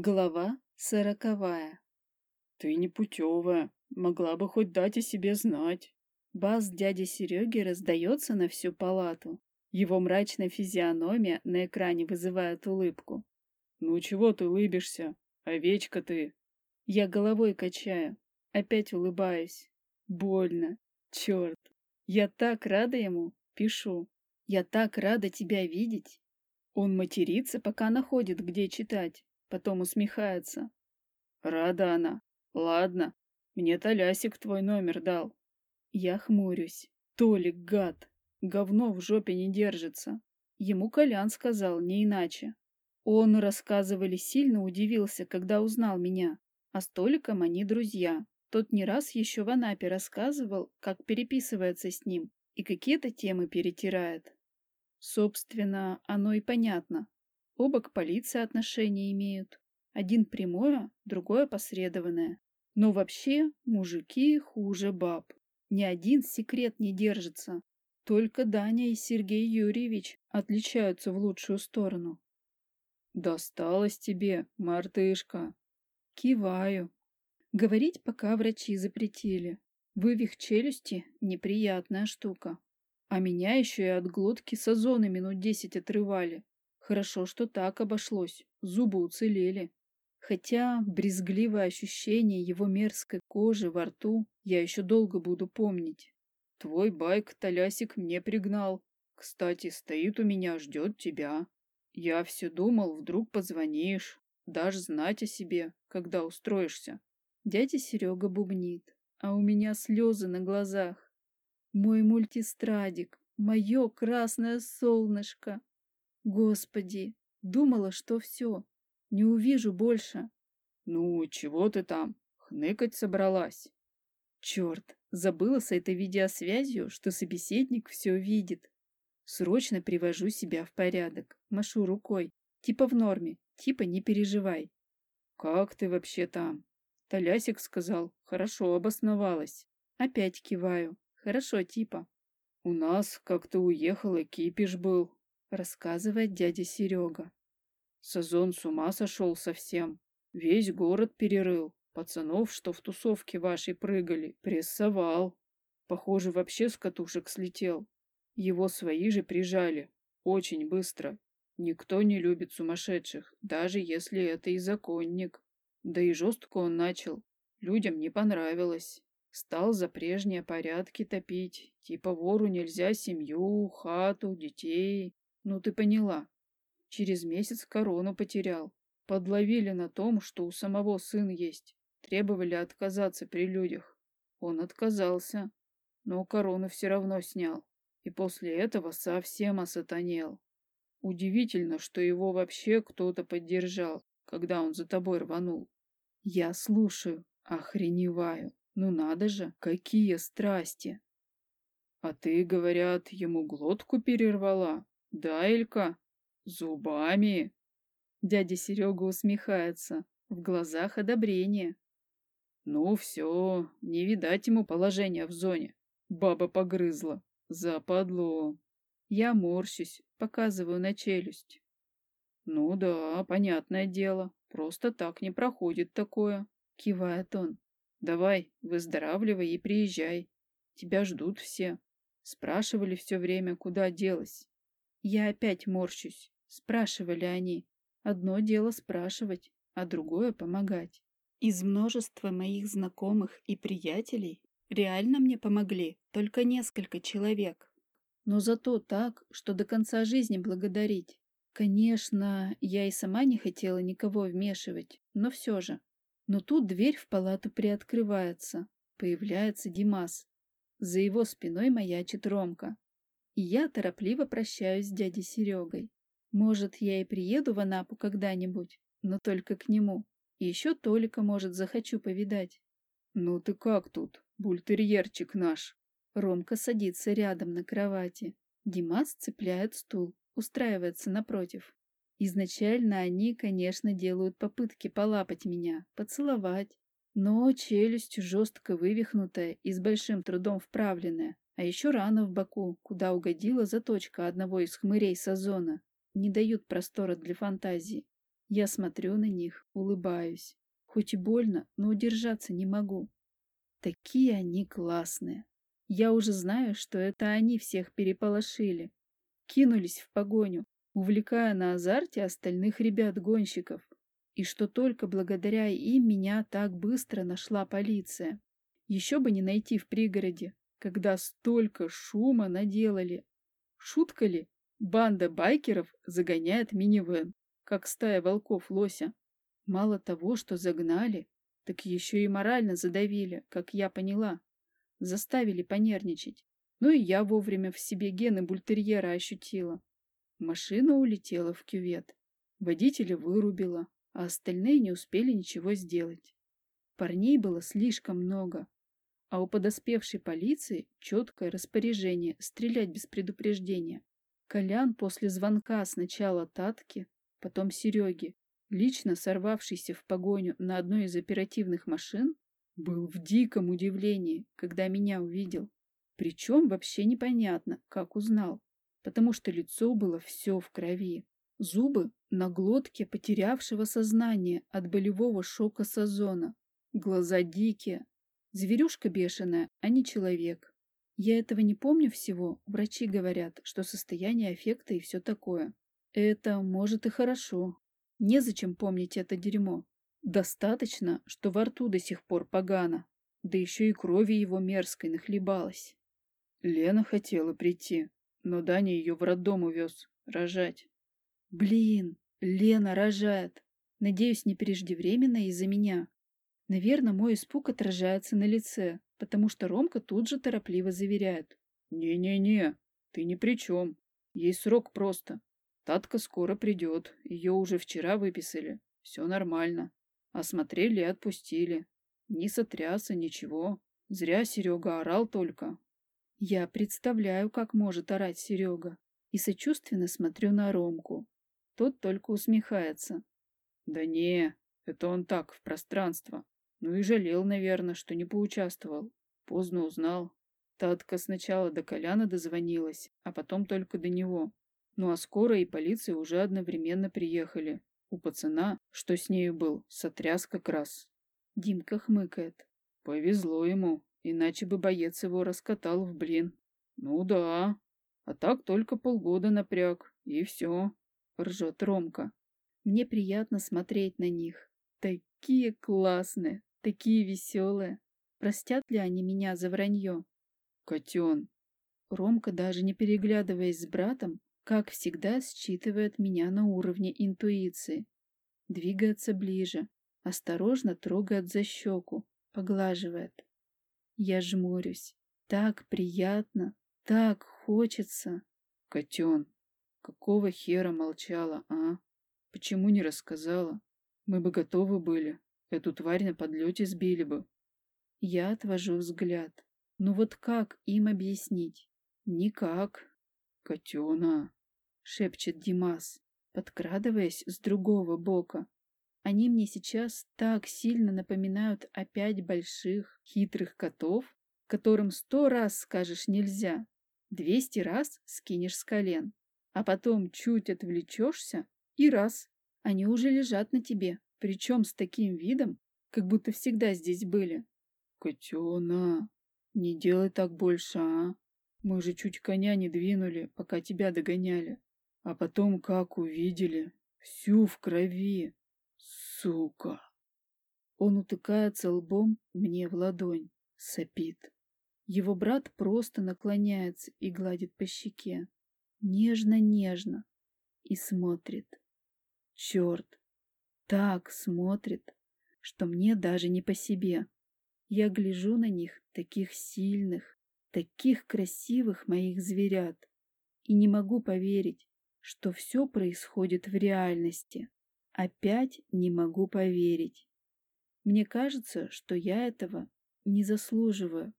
Глава сороковая. Ты непутевая, могла бы хоть дать о себе знать. Бас дяди Сереги раздается на всю палату. Его мрачная физиономия на экране вызывает улыбку. Ну чего ты улыбишься? Овечка ты. Я головой качаю. Опять улыбаюсь. Больно. Черт. Я так рада ему. Пишу. Я так рада тебя видеть. Он матерится, пока находит, где читать. Потом усмехается. Рада она. Ладно, мне Толясик твой номер дал. Я хмурюсь. Толик, гад. Говно в жопе не держится. Ему Колян сказал, не иначе. Он, рассказывали, сильно удивился, когда узнал меня. А с Толиком они друзья. Тот не раз еще в Анапе рассказывал, как переписывается с ним и какие-то темы перетирает. Собственно, оно и понятно. Оба к полиции отношения имеют. Один прямое, другое посредованное. Но вообще мужики хуже баб. Ни один секрет не держится. Только Даня и Сергей Юрьевич отличаются в лучшую сторону. «Досталось тебе, мартышка!» Киваю. Говорить пока врачи запретили. Вывих челюсти — неприятная штука. А меня еще и от глотки с озона минут десять отрывали. Хорошо, что так обошлось, зубы уцелели. Хотя брезгливое ощущение его мерзкой кожи во рту я еще долго буду помнить. Твой байк Толясик мне пригнал. Кстати, стоит у меня, ждет тебя. Я все думал, вдруг позвонишь, дашь знать о себе, когда устроишься. Дядя Серега бубнит, а у меня слезы на глазах. Мой мультистрадик, мое красное солнышко. Господи, думала, что все, не увижу больше. Ну, чего ты там, хныкать собралась? Черт, забыла с этой видеосвязью, что собеседник все видит. Срочно привожу себя в порядок, машу рукой. Типа в норме, типа не переживай. Как ты вообще там? Толясик сказал, хорошо обосновалась. Опять киваю. Хорошо, типа. У нас, как ты уехала, кипиш был рассказывает дядя Серега. Сазон с ума сошел совсем. Весь город перерыл. Пацанов, что в тусовке вашей прыгали, прессовал. Похоже, вообще с катушек слетел. Его свои же прижали. Очень быстро. Никто не любит сумасшедших, даже если это и законник. Да и жестко он начал. Людям не понравилось. Стал за прежние порядки топить. Типа вору нельзя семью, хату, детей. Ну ты поняла. Через месяц корону потерял. Подловили на том, что у самого сын есть. Требовали отказаться при людях. Он отказался, но корону все равно снял. И после этого совсем осатанел. Удивительно, что его вообще кто-то поддержал, когда он за тобой рванул. Я слушаю, охреневаю. Ну надо же, какие страсти! А ты, говорят, ему глотку перервала? Да, Элька? Зубами? Дядя Серега усмехается. В глазах одобрение. Ну все, не видать ему положения в зоне. Баба погрызла. Западло. Я морщусь, показываю на челюсть. Ну да, понятное дело. Просто так не проходит такое. Кивает он. Давай, выздоравливай и приезжай. Тебя ждут все. Спрашивали все время, куда делась. Я опять морщусь. Спрашивали они. Одно дело спрашивать, а другое помогать. Из множества моих знакомых и приятелей реально мне помогли только несколько человек. Но зато так, что до конца жизни благодарить. Конечно, я и сама не хотела никого вмешивать, но все же. Но тут дверь в палату приоткрывается. Появляется Димас. За его спиной маячит Ромка и я торопливо прощаюсь с дядей Серегой. Может, я и приеду в Анапу когда-нибудь, но только к нему. И еще Толика, может, захочу повидать. Ну ты как тут, бультерьерчик наш? Ромка садится рядом на кровати. Димас цепляет стул, устраивается напротив. Изначально они, конечно, делают попытки полапать меня, поцеловать. Но челюсть жестко вывихнутая и с большим трудом вправленная, а еще рана в боку, куда угодила заточка одного из хмырей Сазона. Не дают простора для фантазии. Я смотрю на них, улыбаюсь. Хоть и больно, но удержаться не могу. Такие они классные. Я уже знаю, что это они всех переполошили. Кинулись в погоню, увлекая на азарте остальных ребят-гонщиков. И что только благодаря им меня так быстро нашла полиция. Еще бы не найти в пригороде, когда столько шума наделали. Шутка ли? Банда байкеров загоняет минивэн, как стая волков лося. Мало того, что загнали, так еще и морально задавили, как я поняла. Заставили понервничать. Ну и я вовремя в себе гены бультерьера ощутила. Машина улетела в кювет. Водителя вырубила, а остальные не успели ничего сделать. Парней было слишком много, а у подоспевшей полиции четкое распоряжение стрелять без предупреждения. Колян после звонка сначала Татки, потом Сереги, лично сорвавшийся в погоню на одной из оперативных машин, был в диком удивлении, когда меня увидел. Причем вообще непонятно, как узнал, потому что лицо было все в крови. Зубы на глотке потерявшего сознание от болевого шока Сазона. Глаза дикие. Зверюшка бешеная, а не человек. Я этого не помню всего. Врачи говорят, что состояние аффекта и все такое. Это, может, и хорошо. Незачем помнить это дерьмо. Достаточно, что во рту до сих пор погано. Да еще и крови его мерзкой нахлебалась. Лена хотела прийти, но Даня ее в роддом увез. Рожать. Блин, Лена рожает. Надеюсь, не преждевременно из-за меня. Наверное, мой испуг отражается на лице, потому что Ромка тут же торопливо заверяет. «Не-не-не, ты ни при чем. Есть срок просто. Татка скоро придет, ее уже вчера выписали. Все нормально. Осмотрели и отпустили. Ни сотряса, ничего. Зря Серега орал только». Я представляю, как может орать Серега, и сочувственно смотрю на Ромку. Тот только усмехается. «Да не, это он так, в пространство. Ну и жалел, наверное, что не поучаствовал. Поздно узнал. Татка сначала до Коляна дозвонилась, а потом только до него. Ну а скоро и полиция уже одновременно приехали. У пацана, что с нею был, сотряс как раз. Димка хмыкает. Повезло ему, иначе бы боец его раскатал в блин. Ну да, а так только полгода напряг, и все. Ржет Ромка. Мне приятно смотреть на них. Такие классные такие веселые. Простят ли они меня за вранье? Котен. Ромка, даже не переглядываясь с братом, как всегда считывает меня на уровне интуиции. Двигается ближе, осторожно трогает за щеку, поглаживает. Я жмурюсь. Так приятно, так хочется. Котен, какого хера молчала, а? Почему не рассказала? Мы бы готовы были. Эту тварь на подлете сбили бы. Я отвожу взгляд. Ну вот как им объяснить? Никак. Котена, шепчет Димас, подкрадываясь с другого бока. Они мне сейчас так сильно напоминают опять больших, хитрых котов, которым сто раз скажешь нельзя, двести раз скинешь с колен, а потом чуть отвлечешься и раз, они уже лежат на тебе, причем с таким видом, как будто всегда здесь были. Котена, не делай так больше, а? Мы же чуть коня не двинули, пока тебя догоняли. А потом как увидели, всю в крови. Сука. Он утыкается лбом мне в ладонь, сопит. Его брат просто наклоняется и гладит по щеке. Нежно-нежно. И смотрит. Черт, так смотрит, что мне даже не по себе. Я гляжу на них, таких сильных, таких красивых моих зверят, и не могу поверить, что все происходит в реальности. Опять не могу поверить. Мне кажется, что я этого не заслуживаю.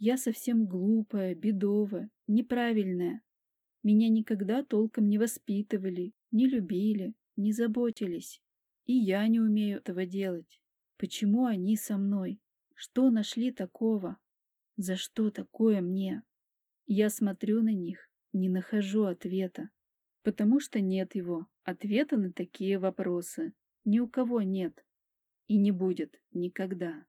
Я совсем глупая, бедовая, неправильная. Меня никогда толком не воспитывали, не любили, не заботились. И я не умею этого делать. Почему они со мной? Что нашли такого? За что такое мне? Я смотрю на них, не нахожу ответа. Потому что нет его, ответа на такие вопросы. Ни у кого нет. И не будет никогда.